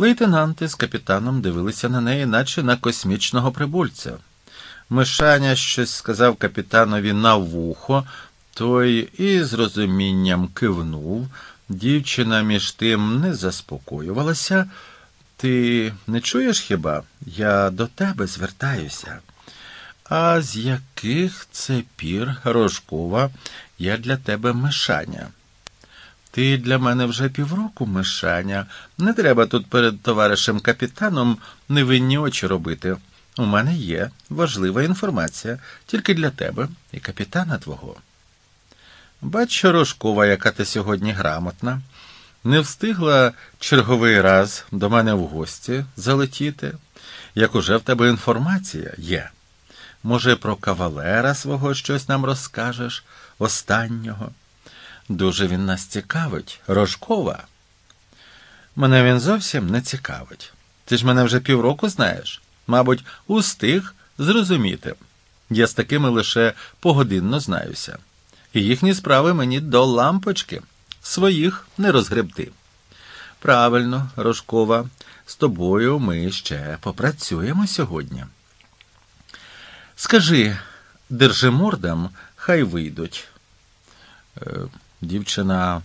Лейтенанти з капітаном дивилися на неї, наче на космічного прибульця. Мишаня щось сказав капітанові на вухо, той із розумінням кивнув. Дівчина між тим не заспокоювалася. Ти не чуєш хіба? Я до тебе звертаюся. А з яких це пір, Рожкова, я для тебе мишаня? Ти для мене вже півроку мишаня. Не треба тут перед товаришем капітаном невинні очі робити. У мене є важлива інформація тільки для тебе і капітана твого. Бач, Рожкова, яка ти сьогодні грамотна, не встигла черговий раз до мене в гості залетіти, як уже в тебе інформація є. Може, про кавалера свого щось нам розкажеш, останнього. Дуже він нас цікавить, Рожкова. Мене він зовсім не цікавить. Ти ж мене вже півроку знаєш, мабуть, устиг зрозуміти. Я з такими лише погодинно знаюся, і їхні справи мені до лампочки, своїх не розгребти. Правильно, Рожкова, з тобою ми ще попрацюємо сьогодні. Скажи, держимордам, хай вийдуть. Дівчина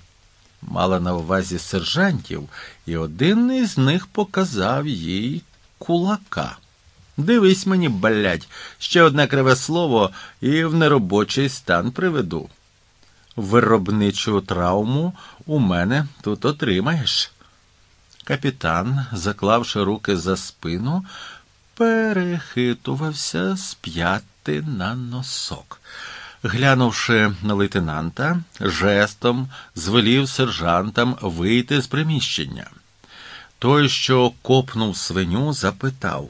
мала на увазі сержантів, і один із них показав їй кулака. Дивись мені, блядь, ще одне криве слово і в неробочий стан приведу. Виробничу травму у мене тут отримаєш. Капітан, заклавши руки за спину, перехитувався з п'яти на носок. Глянувши на лейтенанта, жестом звелів сержантам вийти з приміщення. Той, що копнув свиню, запитав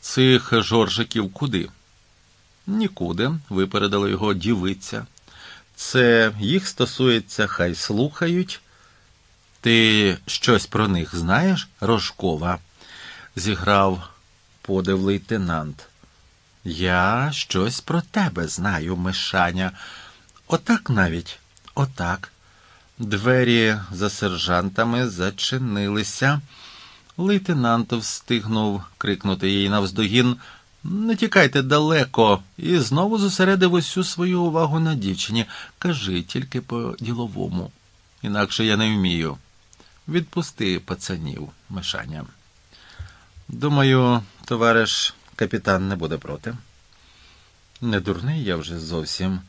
цих жоржиків куди? Нікуди, випередила його дівиця. Це їх стосується, хай слухають. Ти щось про них знаєш, Рожкова? зіграв подив лейтенант. Я щось про тебе знаю, Мишаня. Отак навіть, отак. Двері за сержантами зачинилися. Лейтенант встигнув крикнути їй навздогін Не тікайте далеко, і знову зосередив усю свою увагу на дівчині. Кажи тільки по діловому, інакше я не вмію. Відпусти пацанів, Мишаня. Думаю, товариш капітан не буде проти. Не дурний я вже зовсім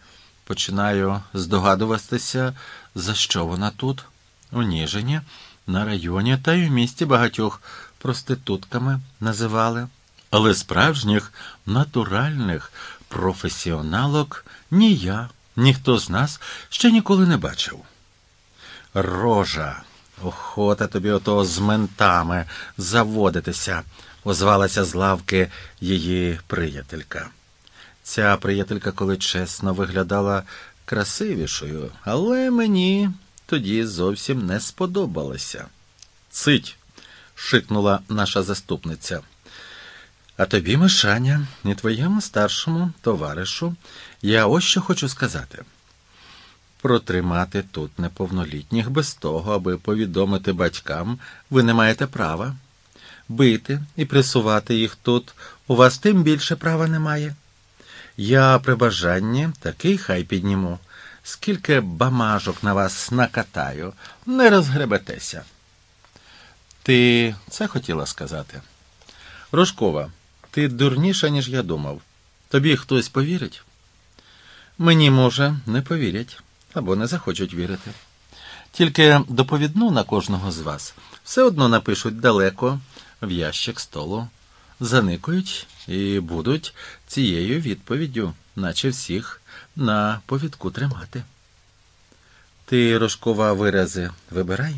починаю здогадуватися, за що вона тут, у Ніжині, на районі та й в місті багатьох проститутками називали, але справжніх натуральних професіоналок ні я, ніхто з нас ще ніколи не бачив. Рожа, охота тобі ото з ментами заводитися озвалася з лавки її приятелька. Ця приятелька, коли чесно, виглядала красивішою, але мені тоді зовсім не сподобалося. Цить, шикнула наша заступниця. А тобі, Мишаня, і твоєму старшому товаришу, я ось що хочу сказати. Протримати тут неповнолітніх без того, аби повідомити батькам, ви не маєте права бити і присувати їх тут, у вас тим більше права немає. Я при бажанні такий хай підніму, скільки бамажок на вас накатаю, не розгребетеся. Ти це хотіла сказати? Рожкова, ти дурніша, ніж я думав. Тобі хтось повірить? Мені, може, не повірять або не захочуть вірити. Тільки доповідну на кожного з вас все одно напишуть далеко в ящик столу, заникують і будуть цією відповіддю, наче всіх на повідку тримати. Ти, Рожкова, вирази вибирай?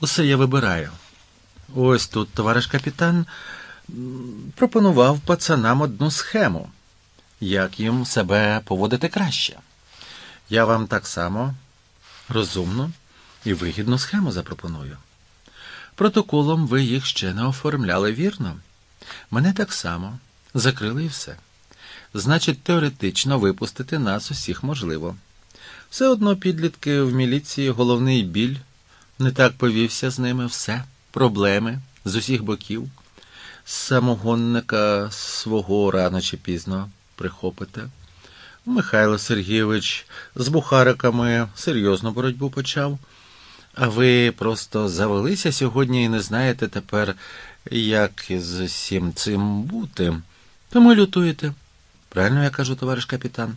Усе я вибираю. Ось тут товариш капітан пропонував пацанам одну схему, як їм себе поводити краще. Я вам так само розумну і вигідну схему запропоную. Протоколом ви їх ще не оформляли вірно. Мене так само закрили і все. Значить, теоретично випустити нас усіх можливо. Все одно підлітки в міліції головний біль, не так повівся з ними все, проблеми з усіх боків. Самогонника свого рано чи пізно прихопите. Михайло Сергійович з бухариками серйозну боротьбу почав. А ви просто завелися сьогодні і не знаєте тепер, як з усім цим бути. Тому лютуєте. Правильно я кажу, товариш капітан?